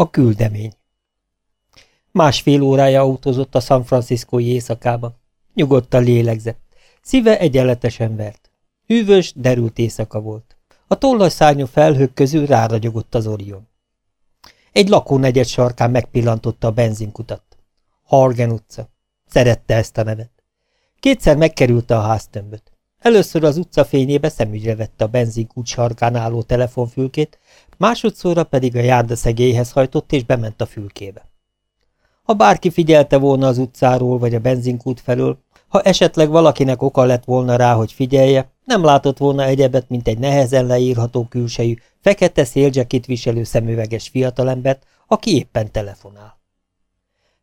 A küldemény Másfél órája autózott a San Franciscoi éjszakába. Nyugodtan lélegzett. Szíve egyenletesen vert. Hűvös, derült éjszaka volt. A tollas felhők közül ráragyogott az Orion. Egy lakónegyed sarkán megpillantotta a benzinkutat. Hargen utca. Szerette ezt a nevet. Kétszer megkerülte a háztömböt. Először az utca fényébe szemügyre vette a benzinkút sarkán álló telefonfülkét, másodszorra pedig a járda szegélyhez hajtott és bement a fülkébe. Ha bárki figyelte volna az utcáról vagy a benzinkút felől, ha esetleg valakinek oka lett volna rá, hogy figyelje, nem látott volna egyebet, mint egy nehezen leírható külsejű, fekete szélzsekit viselő szemüveges fiatalembert, aki éppen telefonál.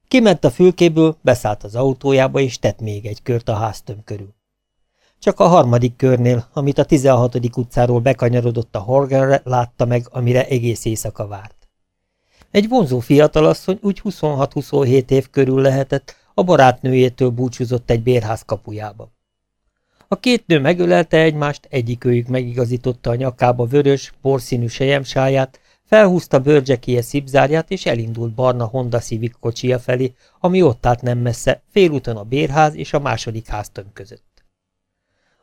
Kiment a fülkéből, beszállt az autójába, és tett még egy kört a háztöm körül. Csak a harmadik körnél, amit a 16. utcáról bekanyarodott a Horgenre, látta meg, amire egész éjszaka várt. Egy vonzó fiatalasszony úgy 26-27 év körül lehetett, a barátnőjétől búcsúzott egy bérház kapujába. A két nő megölelte egymást, egyikőjük megigazította a nyakába vörös, porszínű sejemsáját, felhúzta bőrcsekéje szipzárját, és elindult barna Honda Civic kocsia felé, ami ott állt nem messze, félúton a bérház és a második háztöm között.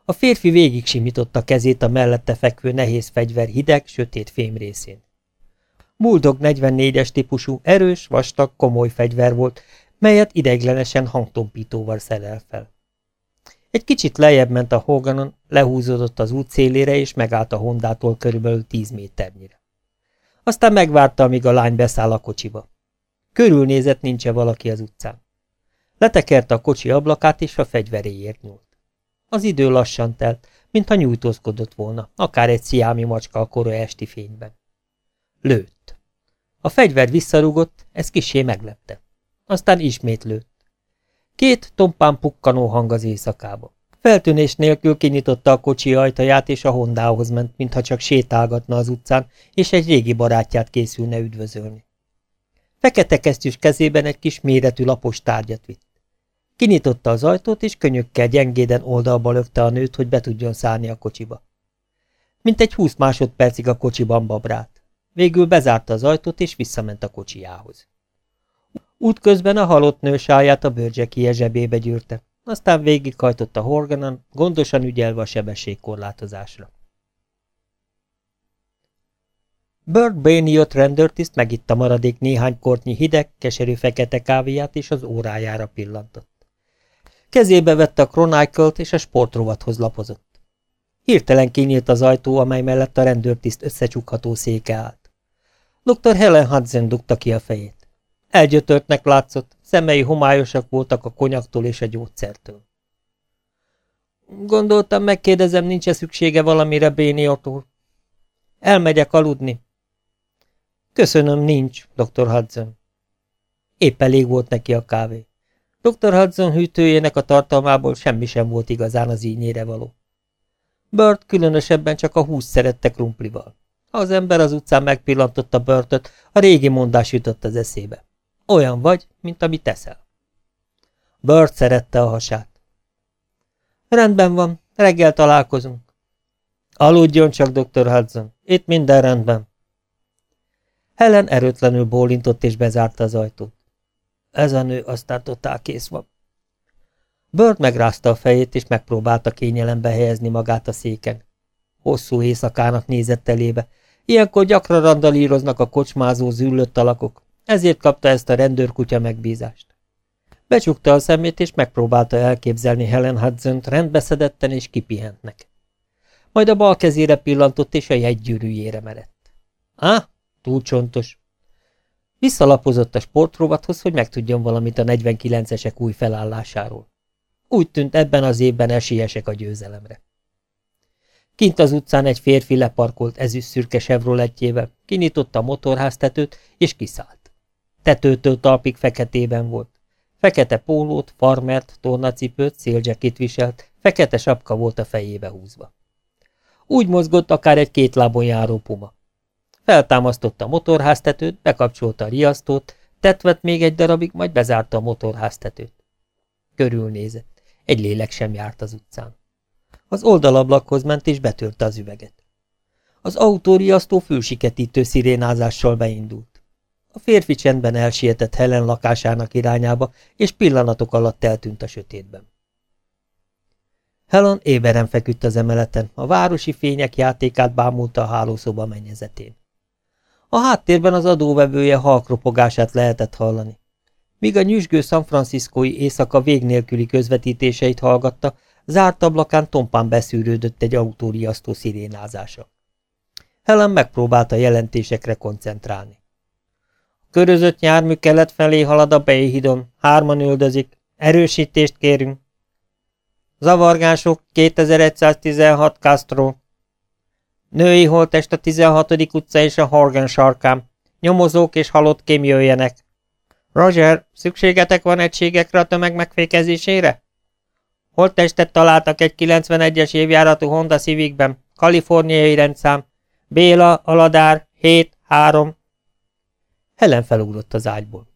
A férfi végig simította kezét a mellette fekvő nehéz fegyver hideg, sötét fém részén. Bulldog 44-es típusú, erős, vastag, komoly fegyver volt, melyet ideiglenesen hangtompítóval szerel fel. Egy kicsit lejjebb ment a Hoganon, lehúzódott az út szélére, és megállt a Hondától körülbelül tíz méternyire. Aztán megvárta, amíg a lány beszáll a kocsiba. Körülnézett, nincs -e valaki az utcán. Letekerte a kocsi ablakát, és a fegyveréért nyúlt. Az idő lassan telt, mintha nyújtózkodott volna, akár egy sziámi macska a kora esti fényben. Lőtt. A fegyver visszarúgott, ez kisé meglepte. Aztán ismét lőtt. Két tompán pukkanó hang az éjszakába. Feltűnés nélkül kinyitotta a kocsi ajtaját, és a Hondához ment, mintha csak sétálgatna az utcán, és egy régi barátját készülne üdvözölni. Fekete kesztyűs kezében egy kis méretű lapos tárgyat vitt. Kinyitotta az ajtót, és könyökkel gyengéden oldalba lökte a nőt, hogy be tudjon szállni a kocsiba. Mint egy húsz másodpercig a kocsiban babrált. Végül bezárta az ajtót, és visszament a kocsijához. Útközben a halott nő sáját a bőrcsekie zsebébe gyűrte, aztán végighajtott a horganon, gondosan ügyelve a sebességkorlátozásra. Bird Bainey jött rendőrtiszt megitta maradék néhány kortnyi hideg, keserű fekete kávéját, és az órájára pillantott. Kezébe vette a Chronicle-t, és a sportrovathoz lapozott. Hirtelen kinyílt az ajtó, amely mellett a rendőrtiszt összecsukható széke állt. Dr. Helen Hudson dugta ki a fejét. Elgyötörtnek látszott, szemei homályosak voltak a konyaktól és a gyógyszertől. Gondoltam, megkérdezem, nincs-e szüksége valamire Béniotól. Elmegyek aludni. Köszönöm, nincs, dr. Hudson. Épp elég volt neki a kávé. Dr. Hudson hűtőjének a tartalmából semmi sem volt igazán az ínyére való. Bört különösebben csak a húsz szerette krumplival. Ha az ember az utcán megpillantotta Börtöt, a régi mondás jutott az eszébe. Olyan vagy, mint amit teszel. Bört szerette a hasát. Rendben van, reggel találkozunk. Aludjon csak, dr. Hudson, itt minden rendben. Helen erőtlenül bólintott és bezárta az ajtót. Ez a nő aztán totál kész van. Bird megrázta a fejét, és megpróbálta kényelembe helyezni magát a széken. Hosszú éjszakának nézett elébe. Ilyenkor gyakran randalíroznak a kocsmázó züllött alakok, ezért kapta ezt a rendőrkutya megbízást. Becsukta a szemét, és megpróbálta elképzelni Helen hudson rendbeszedetten és kipihentnek. Majd a bal kezére pillantott, és a jegygyűrűjére merett. Á, túl csontos. Visszalapozott a sportrovathoz, hogy megtudjon valamit a 49-esek új felállásáról. Úgy tűnt, ebben az évben esélyesek a győzelemre. Kint az utcán egy férfi leparkolt ezüst szürke Chevroletjével, kinyitotta a motorháztetőt, és kiszállt. Tetőtől talpig feketében volt. Fekete pólót, farmert, tornacipőt, szélzsekét viselt, fekete sapka volt a fejébe húzva. Úgy mozgott akár egy két lábon járó puma. Feltámasztotta a motorháztetőt, bekapcsolta a riasztót, tetvett még egy darabig, majd bezárta a motorháztetőt. Körülnézett. Egy lélek sem járt az utcán. Az oldalablakhoz ment és betörte az üveget. Az autóriasztó fülsiketítő szirénázással beindult. A férfi csendben elsietett Helen lakásának irányába, és pillanatok alatt eltűnt a sötétben. Helen éberen feküdt az emeleten, a városi fények játékát bámulta a hálószoba mennyezetén. A háttérben az adóvevője halkropogását lehetett hallani. Míg a nyüzsgő San Franciscói éjszaka vég nélküli közvetítéseit hallgatta, zárt ablakán tompán beszűrődött egy autóriasztó szirénázása. Helen megpróbálta jelentésekre koncentrálni. A körözött jármű kelet felé halad a Béhidon, hárman üldözik, erősítést kérünk. Zavargások 2116 Castro. Női holtest a 16. utca és a Horgan sarkán. Nyomozók és halott kém jöjjenek. Roger, szükségetek van egységekre a tömeg megfékezésére? Holttestet találtak egy 91-es évjáratú Honda Civicben, kaliforniai rendszám. Béla, Aladár, 7, 3. Helen felugrott az ágyból.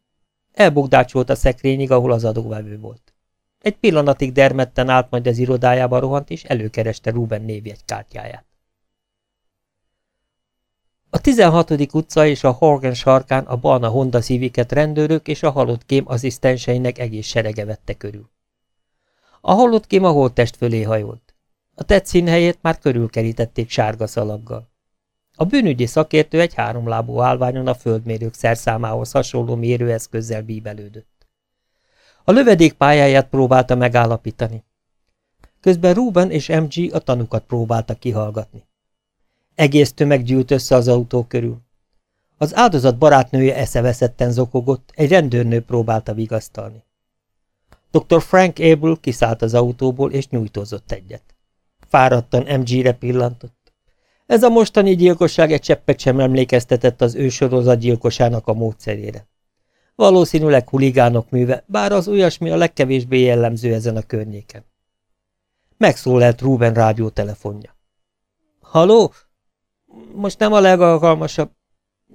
Elbogdácsolt a szekrényig, ahol az adóvevő volt. Egy pillanatig dermedten állt, majd az irodájába rohant, és előkereste Ruben névjegykártyáját. A 16. utca és a Horgan sarkán a Balna Honda szíviket rendőrök és a halott kém asszisztenseinek egész serege vette körül. A halott kém a holttest fölé hajolt. A tett színhelyét már körülkerítették sárga szalaggal. A bűnügyi szakértő egy háromlábú állványon a földmérők szerszámához hasonló mérőeszközzel bíbelődött. A lövedék pályáját próbálta megállapítani. Közben Ruben és MG a tanukat próbálta kihallgatni. Egész tömeg gyűlt össze az autó körül. Az áldozat barátnője eszeveszetten zokogott, egy rendőrnő próbálta vigasztalni. Dr. Frank Abel kiszállt az autóból, és nyújtózott egyet. Fáradtan MG-re pillantott. Ez a mostani gyilkosság egy cseppet sem emlékeztetett az ő sorozatgyilkosának a módszerére. Valószínűleg huligánok műve, bár az olyasmi a legkevésbé jellemző ezen a környéken. Megszólalt Ruben rádió telefonja. Haló? Most nem a legalkalmasabb.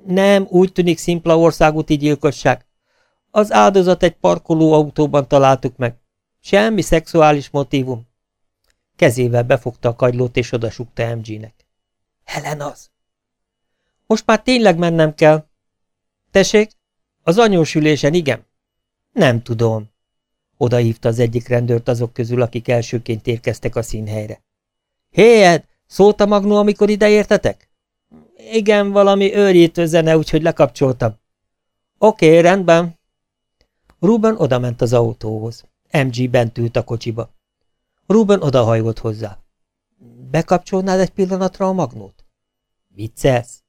Nem, úgy tűnik szimpla országúti gyilkosság. Az áldozat egy parkoló autóban találtuk meg. Semmi szexuális motívum. Kezével befogta a kagylót és odasukta MG-nek. Helen az. Most már tényleg mennem kell. Tessék? Az anyósülésen, igen? Nem tudom. Odahívta az egyik rendőrt azok közül, akik elsőként érkeztek a színhelyre. Héjed, szólt magnó, amikor ideértetek? Igen, valami őrítő zene, úgyhogy lekapcsoltam. Oké, rendben. Ruben odament az autóhoz. MG bent ült a kocsiba. Ruben odahajolt hozzá. Bekapcsolnád egy pillanatra a magnót? Viccelsz?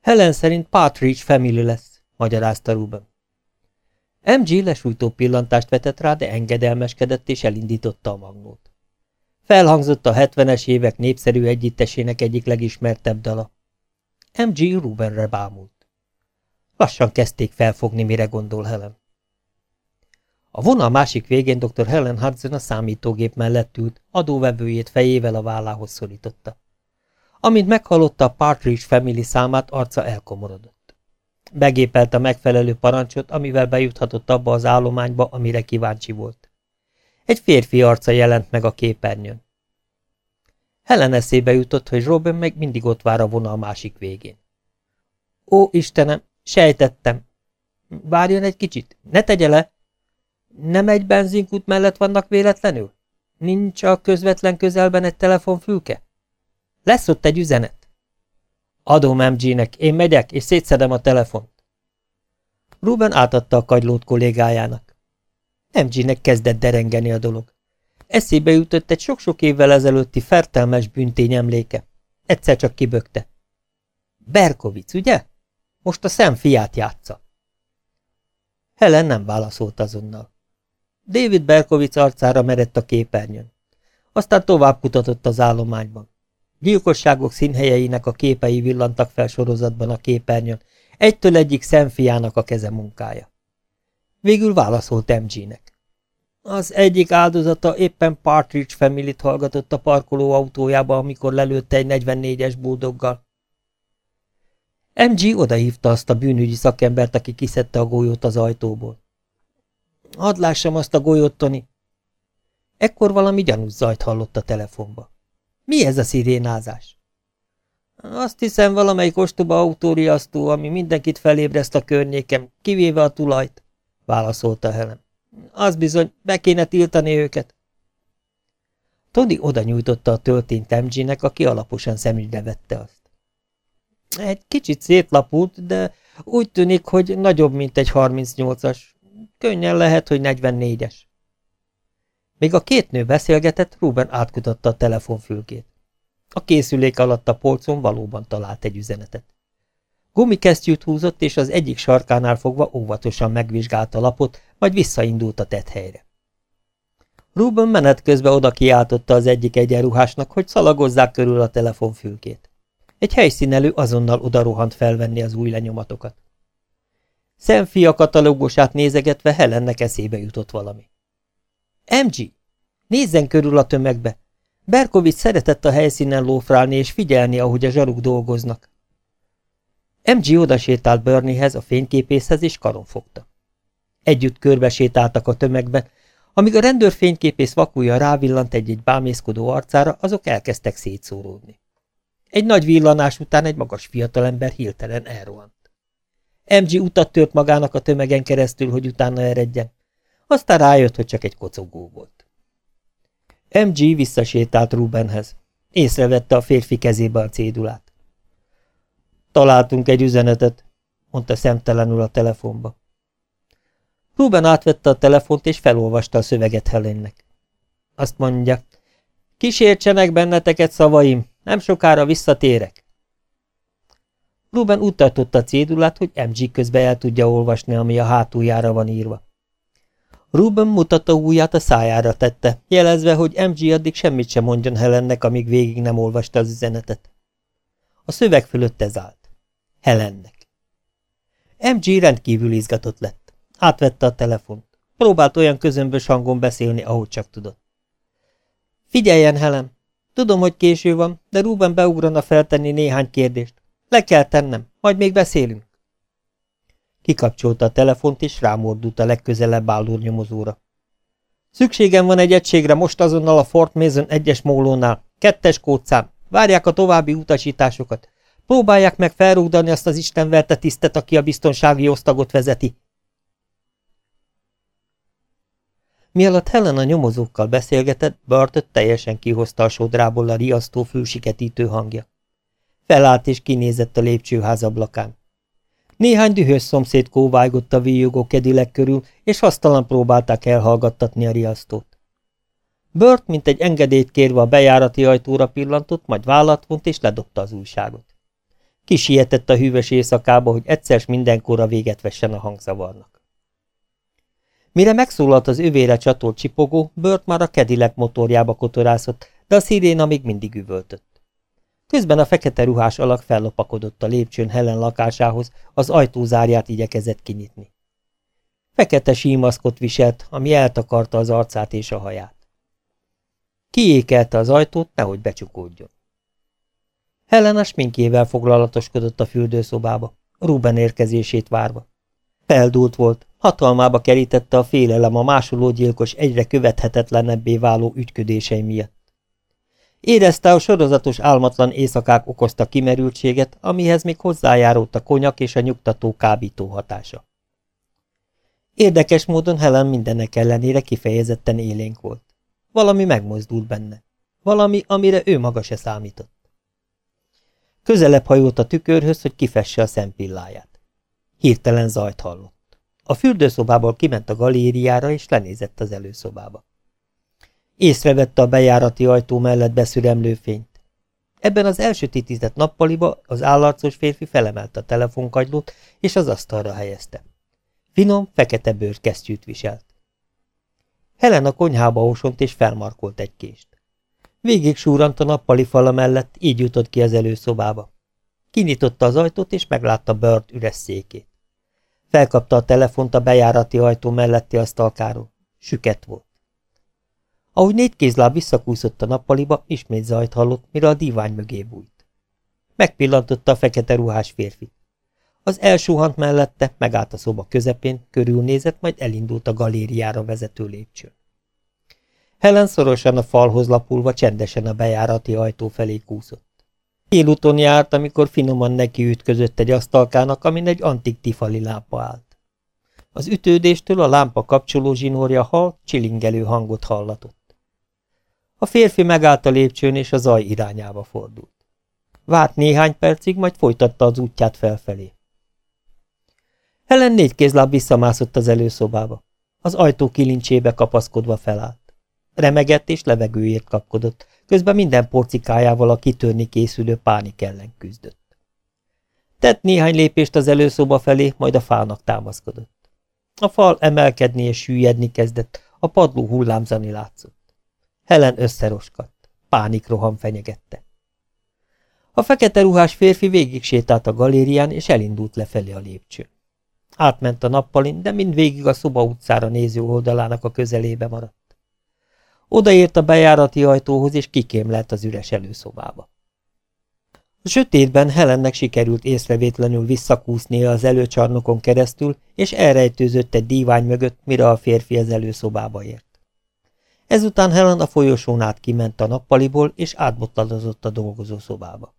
Helen szerint Partridge family lesz, magyarázta Ruben. MG lesújtó pillantást vetett rá, de engedelmeskedett és elindította a magnót. Felhangzott a 70-es évek népszerű együttesének egyik legismertebb dala. MG Rubenre bámult. Lassan kezdték felfogni, mire gondol Helen. A vonal másik végén dr. Helen Hudson a számítógép mellett ült, adóvevőjét fejével a vállához szorította. Amint meghallotta a Partridge Family számát, arca elkomorodott. Begépelt a megfelelő parancsot, amivel bejuthatott abba az állományba, amire kíváncsi volt. Egy férfi arca jelent meg a képernyőn. Helen eszébe jutott, hogy Robin meg mindig ott vár a vonal másik végén. Ó, Istenem, sejtettem. Várjon egy kicsit, ne tegye le! Nem egy benzinkút mellett vannak véletlenül? Nincs a közvetlen közelben egy telefonfülke? Lesz ott egy üzenet? Adom MG-nek, én megyek, és szétszedem a telefont. Ruben átadta a kagylót kollégájának. MG-nek kezdett derengeni a dolog. Eszébe jutott egy sok-sok évvel ezelőtti fertelmes büntény emléke. Egyszer csak kibökte. Berkovic, ugye? Most a szem fiát játsza. Helen nem válaszolt azonnal. David Berkovic arcára merett a képernyőn. Aztán tovább kutatott az állományban. Gyilkosságok színhelyeinek a képei villantak fel sorozatban a képernyőn, egytől egyik szemfiának a keze munkája. Végül válaszolt MG-nek. Az egyik áldozata éppen Partridge family hallgatott a parkoló autójába, amikor lelőtte egy 44-es búdoggal. MG odahívta azt a bűnügyi szakembert, aki kiszedte a golyót az ajtóból. Hadd lássam azt a golyót, Tony. Ekkor valami gyanús zajt hallott a telefonba. Mi ez a szirénázás? Azt hiszem valamelyik ostoba autóriasztó, ami mindenkit felébreszt a környékem, kivéve a tulajt, válaszolta Helen. Az bizony, be kéne tiltani őket. Tony oda nyújtotta a töltényt MG-nek, aki alaposan szemügyre vette azt. Egy kicsit szétlapult, de úgy tűnik, hogy nagyobb, mint egy 38-as. Könnyen lehet, hogy 44-es. Még a két nő beszélgetett, Ruben átkutatta a telefonfülkét. A készülék alatt a polcon valóban talált egy üzenetet. Gumikesztyűt húzott, és az egyik sarkánál fogva óvatosan megvizsgálta lapot, majd visszaindult a tett helyre. Ruben menet közben oda kiáltotta az egyik egyenruhásnak, hogy szalagozzák körül a telefonfülkét. Egy helyszínelő azonnal odarohant felvenni az új lenyomatokat. Szemfia katalógusát nézegetve Helennek eszébe jutott valami. MG, nézzen körül a tömegbe! Berkovics szeretett a helyszínen lófrálni és figyelni, ahogy a zsaruk dolgoznak. MG odasétált Berniehez, a fényképészhez, és karon fogta. Együtt körbe sétáltak a tömegben, amíg a rendőr fényképész vakulja rávillant egy-egy bámészkodó arcára, azok elkezdtek szétszóródni. Egy nagy villanás után egy magas fiatalember hirtelen elrohant. MG utat tört magának a tömegen keresztül, hogy utána eredjen. Aztán rájött, hogy csak egy kocogó volt. MG visszasétált Rubenhez. Észrevette a férfi kezébe a cédulát. Találtunk egy üzenetet, mondta szemtelenül a telefonba. Ruben átvette a telefont és felolvasta a szöveget Helennek. Azt mondja, kísértsenek benneteket szavaim, nem sokára visszatérek. Ruben úgy tartotta a cédulát, hogy MG közben el tudja olvasni, ami a hátuljára van írva. Ruben mutatta ujját a szájára tette, jelezve, hogy MG addig semmit sem mondjon Helennek, amíg végig nem olvasta az üzenetet. A szöveg fölött ez állt. Helennek. MG rendkívül izgatott lett. Átvette a telefont. Próbált olyan közömbös hangon beszélni, ahogy csak tudott. Figyeljen, Helen! Tudom, hogy késő van, de Ruben beugrana feltenni néhány kérdést. Le kell tennem, majd még beszélünk. Kikapcsolta a telefont, és rámordult a legközelebb álló nyomozóra. Szükségem van egy egységre most azonnal a Fort Mason egyes mólónál. Kettes kódszám. Várják a további utasításokat. Próbálják meg felrúgdani azt az istenverte tisztet, aki a biztonsági osztagot vezeti. Mielőtt Helen a nyomozókkal beszélgetett, Bartot teljesen kihozta a sodrából a riasztó fülsiketítő hangja. Felállt és kinézett a lépcsőház ablakán. Néhány dühös szomszéd kóvájgott a víjogó kedilek körül, és hasztalan próbálták elhallgattatni a riasztót. Bört, mint egy engedélyt kérve a bejárati ajtóra pillantott, majd vállat vont és ledobta az újságot. Kisietett a hűvös éjszakába, hogy egyszer mindenkorra véget vessen a hangzavarnak. Mire megszólalt az övére csatolt csipogó, Bört már a kedilek motorjába kotorászott, de a sziréna még mindig üvöltött. Közben a fekete ruhás alak fellopakodott a lépcsőn Helen lakásához, az ajtózárját igyekezett kinyitni. Fekete símaszkot viselt, ami eltakarta az arcát és a haját. Kiékelte az ajtót, nehogy becsukódjon. Helen a sminkével foglalatoskodott a fürdőszobába, Ruben érkezését várva. Feldúlt volt, hatalmába kerítette a félelem a másoló gyilkos egyre követhetetlenebbé váló ügyködései miatt. Érezte, a sorozatos álmatlan éjszakák okozta kimerültséget, amihez még hozzájárult a konyak és a nyugtató kábító hatása. Érdekes módon Helen mindennek ellenére kifejezetten élénk volt. Valami megmozdult benne. Valami, amire ő maga se számított. Közelebb hajolt a tükörhöz, hogy kifesse a szempilláját. Hirtelen zajt hallott. A fürdőszobából kiment a galériára, és lenézett az előszobába. Észrevette a bejárati ajtó mellett beszüremlő fényt. Ebben az elsötétített nappaliba az állarcos férfi felemelte a telefonkagylót, és az asztalra helyezte. Finom, fekete bőrkesztyűt viselt. Helen a konyhába osont és felmarkolt egy kést. Végig súrant a nappali fala mellett, így jutott ki az előszobába. Kinyitotta az ajtót, és meglátta Bört üres székét. Felkapta a telefont a bejárati ajtó melletti asztalkáról. Süket volt. Ahogy négy kézláb visszakúszott a nappaliba, ismét zajt hallott, mire a divány mögé bújt. Megpillantotta a fekete ruhás férfit. Az elsúhant mellette, megállt a szoba közepén, körülnézett, majd elindult a galériára vezető lépcsőn. Helen szorosan a falhoz lapulva csendesen a bejárati ajtó felé kúszott. Félúton járt, amikor finoman neki ütközött egy asztalkának, amin egy antik tifali lámpa állt. Az ütődéstől a lámpa kapcsoló zsinórja hal, csilingelő hangot hallatott. A férfi megállt a lépcsőn, és a zaj irányába fordult. Várt néhány percig, majd folytatta az útját felfelé. Helen négy kézláb visszamászott az előszobába. Az ajtó kilincsébe kapaszkodva felállt. Remegett és levegőért kapkodott, közben minden porcikájával a kitörni készülő pánik ellen küzdött. Tett néhány lépést az előszoba felé, majd a fának támaszkodott. A fal emelkedni és süllyedni kezdett, a padló hullámzani látszott. Helen összeroskadt, pánikroham fenyegette. A fekete ruhás férfi végig sétált a galérián, és elindult lefelé a lépcsőn. Átment a nappalin, de mindvégig a szoba utcára néző oldalának a közelébe maradt. Odaért a bejárati ajtóhoz, és kikémlelt az üres előszobába. A sötétben Helennek sikerült észrevétlenül visszakúsznia az előcsarnokon keresztül, és elrejtőzött egy dívány mögött, mire a férfi az előszobába ért. Ezután Helen a folyosón át kiment a nappaliból, és átbotladozott a dolgozószobába.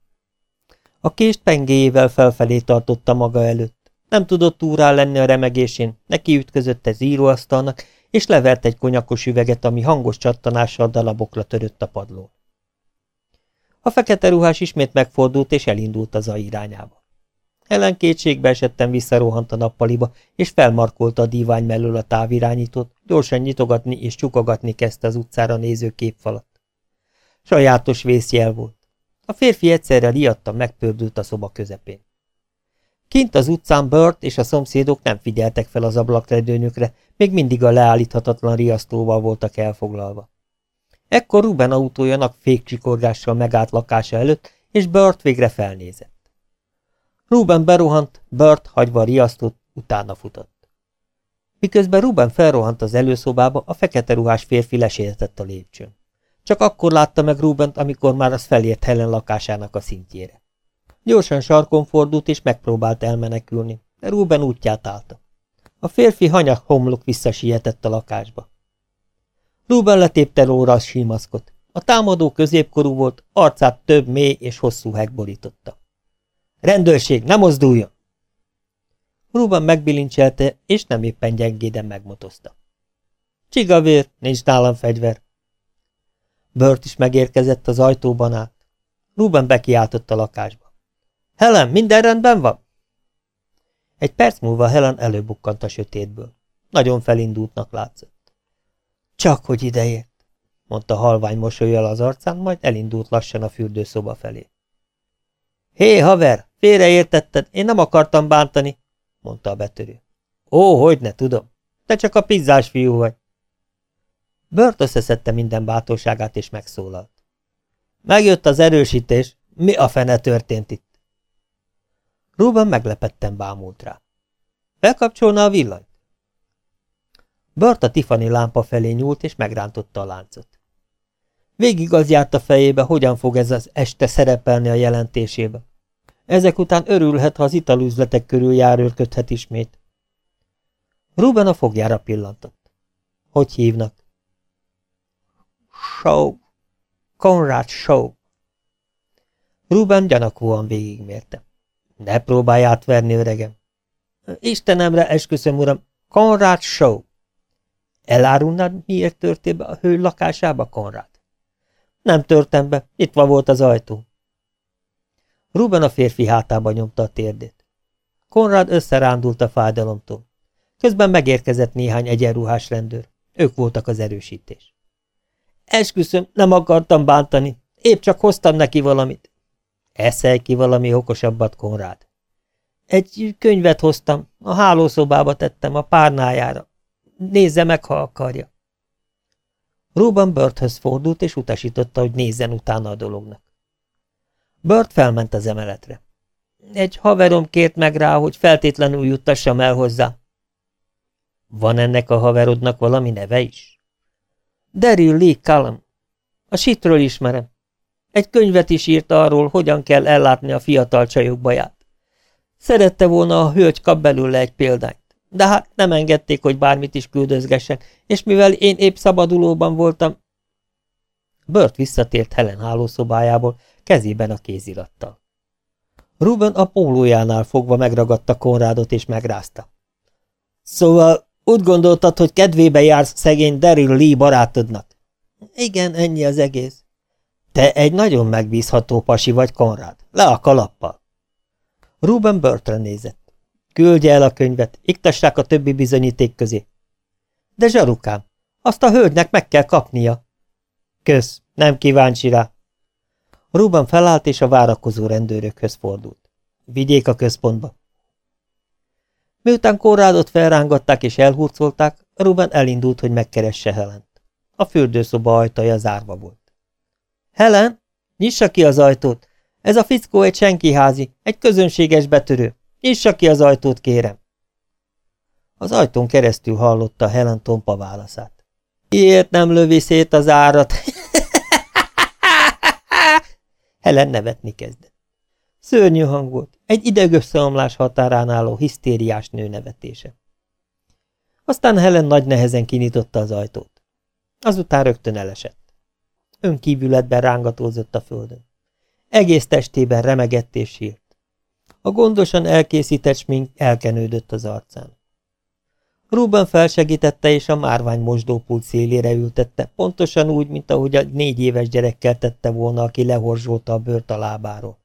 A kést pengéjével felfelé tartotta maga előtt, nem tudott túrá lenni a remegésén, neki ütközött egy íróasztalnak, és levert egy konyakos üveget, ami hangos csattanással dalabokra törött a padlón. A fekete ruhás ismét megfordult, és elindult az a irányába. Ellen kétségbe esettem visszarohant a nappaliba, és felmarkolta a dívány mellől a távirányítót, gyorsan nyitogatni és csukogatni kezdte az utcára néző képfalat. Sajátos vészjel volt. A férfi egyszerre riadtan megpördült a szoba közepén. Kint az utcán Burt és a szomszédok nem figyeltek fel az ablakredőnyökre, még mindig a leállíthatatlan riasztóval voltak elfoglalva. Ekkor Ruben autójának fékcsikorgással megállt lakása előtt, és Burt végre felnézett. Ruben berohant, Burt hagyva riasztott, utána futott. Miközben Ruben felrohant az előszobába, a fekete ruhás férfi lesétett a lépcsőn. Csak akkor látta meg Rubent, amikor már az felért Helen lakásának a szintjére. Gyorsan sarkon fordult, és megpróbált elmenekülni, de Ruben útját állta. A férfi hanyag homlok visszasietett a lakásba. Ruben letépte róla a símaszkot. A támadó középkorú volt, arcát több mély és hosszú heg borította. Rendőrség, ne mozduljon! Ruben megbilincselte, és nem éppen gyengéden megmotozta. Csigavér, nincs nálam fegyver. Bört is megérkezett az ajtóban át. Ruben bekiáltott a lakásba. Helen, minden rendben van? Egy perc múlva Helen előbukkant a sötétből. Nagyon felindultnak látszott. Csak hogy ideért, mondta halvány mosolyjal az arcán, majd elindult lassan a fürdőszoba felé. Hé, haver, félreértetted, én nem akartam bántani, mondta a betörő. Ó, hogy ne tudom, te csak a pizzás fiú vagy. Bört összeszedte minden bátorságát, és megszólalt. Megjött az erősítés, mi a fene történt itt? Ruben meglepetten bámult rá. Bekapcsolna a villanyt? Bart a Tiffany lámpa felé nyúlt, és megrántotta a láncot. Végig az járt a fejébe, hogyan fog ez az este szerepelni a jelentésébe. Ezek után örülhet, ha az italüzletek körül járőrködhet ismét. Ruben a fogjára pillantott. Hogy hívnak? Show. Conrad Show. Ruben gyanakvóan végigmérte. Ne próbálj átverni, öregem. Istenemre esküszöm, uram, Konrád Show. Elárulnád, miért törtél be a hő lakásába, Konrád? Nem törtem be, van volt az ajtó. Ruben a férfi hátába nyomta a térdét. Konrád összerándult a fájdalomtól. Közben megérkezett néhány egyenruhás rendőr. Ők voltak az erősítés. Esküszöm, nem akartam bántani. Épp csak hoztam neki valamit. Eszelj ki valami okosabbat, Konrád. Egy könyvet hoztam, a hálószobába tettem a párnájára. Nézze meg, ha akarja. Ruben Birdhöz fordult, és utasította, hogy nézzen utána a dolognak. Bird felment az emeletre. Egy haverom kért meg rá, hogy feltétlenül juttassam el hozzá. Van ennek a haverodnak valami neve is? Daryl Lee Callum. A sitről ismerem. Egy könyvet is írt arról, hogyan kell ellátni a fiatal csajok baját. Szerette volna a hölgy kap belőle egy példányt, de hát nem engedték, hogy bármit is küldözgessen, és mivel én épp szabadulóban voltam... Bört visszatért Helen hálószobájából, kezében a kézirattal. Ruben a pólójánál fogva megragadta Konrádot és megrázta. Szóval úgy gondoltad, hogy kedvébe jársz szegény Daryl Lee barátodnak? Igen, ennyi az egész. Te egy nagyon megbízható pasi vagy, Konrád. Le a kalappal. Ruben Burtre nézett. Küldje el a könyvet, iktassák a többi bizonyíték közé. De zsarukám, azt a hölgynek meg kell kapnia. Kösz, nem kíváncsi rá. Ruben felállt és a várakozó rendőrökhöz fordult. Vigyék a központba. Miután Korrádot felrángatták és elhurcolták, Ruben elindult, hogy megkeresse Helent. A fürdőszoba ajtaja zárva volt. Helen, nyissa ki az ajtót! Ez a fickó egy senkiházi, egy közönséges betörő. Nyissa ki az ajtót, kérem! Az ajtón keresztül hallotta Helen tompa válaszát. Miért nem lövi szét az árat? Helen nevetni kezdett. Szörnyű hang volt, egy idegösszeomlás határán álló hisztériás nő nevetése. Aztán Helen nagy nehezen kinyitotta az ajtót. Azután rögtön elesett. Önkívületben rángatózott a földön. Egész testében remegett és sírt. A gondosan elkészített smink elkenődött az arcán. Ruben felsegítette és a márvány mosdópult szélére ültette, pontosan úgy, mint ahogy a négy éves gyerekkel tette volna, aki lehorzsolta a bőrt a lábáról.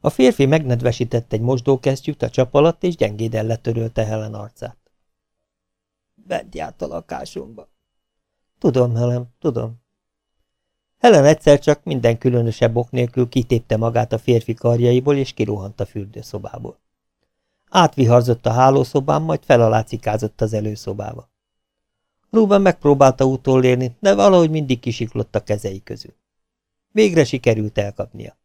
A férfi megnedvesített egy mosdókesztyűt a csap alatt, és gyengéden letörölte Helen arcát. Vedd át a lakásomba. Tudom, Helen, tudom. Helen egyszer csak minden különösebb ok nélkül kitépte magát a férfi karjaiból, és kirohant a fürdőszobából. Átviharzott a hálószobán, majd felalácikázott az előszobába. Ruben megpróbálta utolérni, de valahogy mindig kisiklott a kezei közül. Végre sikerült elkapnia.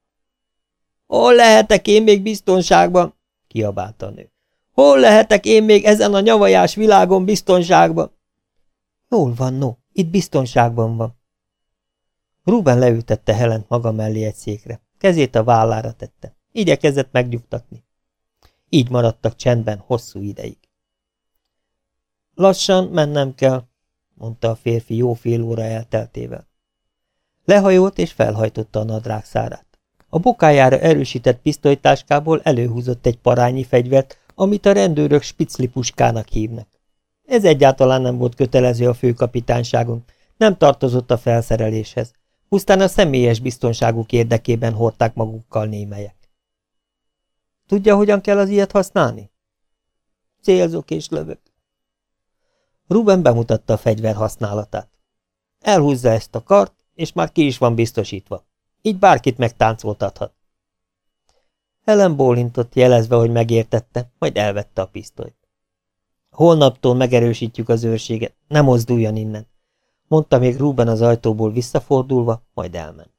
Hol lehetek én még biztonságban? kiabálta a nő. Hol lehetek én még ezen a nyavajás világon biztonságban? Jól van, no, itt biztonságban van. Ruben leültette Helent maga mellé egy székre. Kezét a vállára tette. Igyekezett megnyugtatni. Így maradtak csendben hosszú ideig. Lassan mennem kell, mondta a férfi jó fél óra elteltével. Lehajolt és felhajtotta a nadrág szárát. A bokájára erősített pisztolytáskából előhúzott egy parányi fegyvert, amit a rendőrök spiclipuskának hívnak. Ez egyáltalán nem volt kötelező a főkapitányságon, nem tartozott a felszereléshez, pusztán a személyes biztonságuk érdekében hordták magukkal némelyek. Tudja, hogyan kell az ilyet használni? Célzok és lövök. Ruben bemutatta a fegyver használatát. Elhúzza ezt a kart, és már ki is van biztosítva. Így bárkit megtáncoltathat. Helen bólintott, jelezve, hogy megértette, majd elvette a pisztolyt. Holnaptól megerősítjük az őrséget, nem mozduljon innen, mondta még Ruben az ajtóból visszafordulva, majd elment.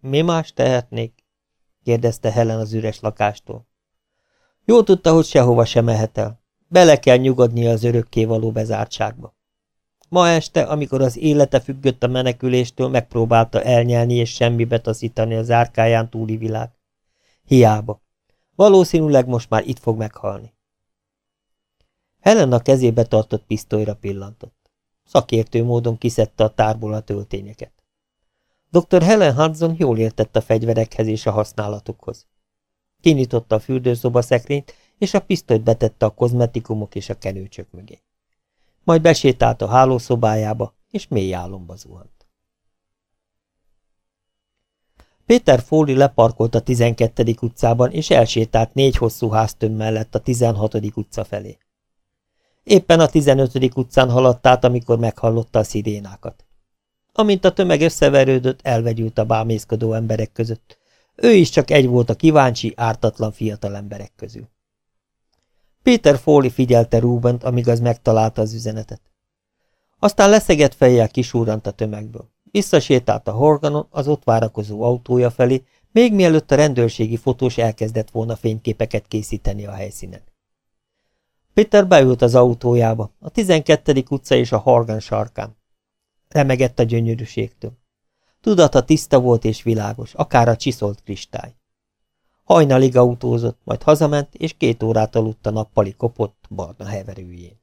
Mi más tehetnék? kérdezte Helen az üres lakástól. Jó tudta, hogy sehova sem mehet el. Bele kell nyugodnia az örökké való bezártságba. Ma este, amikor az élete függött a meneküléstől, megpróbálta elnyelni és semmibe taszítani az árkáján túli világ. Hiába. Valószínűleg most már itt fog meghalni. Helen a kezébe tartott pisztolyra pillantott. Szakértő módon kiszedte a tárból a töltényeket. Dr. Helen Hudson jól értett a fegyverekhez és a használatukhoz. Kinyitotta a fürdőszoba szekrényt, és a pisztolyt betette a kozmetikumok és a kenőcsök mögé. Majd besétált a hálószobájába, és mély álomba zuhant. Péter Fóli leparkolt a 12. utcában, és elsétált négy hosszú háztöm mellett a 16. utca felé. Éppen a 15. utcán haladt át, amikor meghallotta a szirénákat. Amint a tömeg összeverődött, elvegyült a bámészkodó emberek között. Ő is csak egy volt a kíváncsi, ártatlan fiatal emberek közül. Péter Foley figyelte Rubent, amíg az megtalálta az üzenetet. Aztán leszegett fejjel kisúrant a tömegből. Visszasétált a Horganon az ott várakozó autója felé, még mielőtt a rendőrségi fotós elkezdett volna fényképeket készíteni a helyszínen. Peter beült az autójába, a 12. utca és a Horgan sarkán. Remegett a gyönyörűségtől. Tudata tiszta volt és világos, akár a csiszolt kristály. Hajnalig autózott, majd hazament, és két órát aludt a nappali kopott barna heverőjén.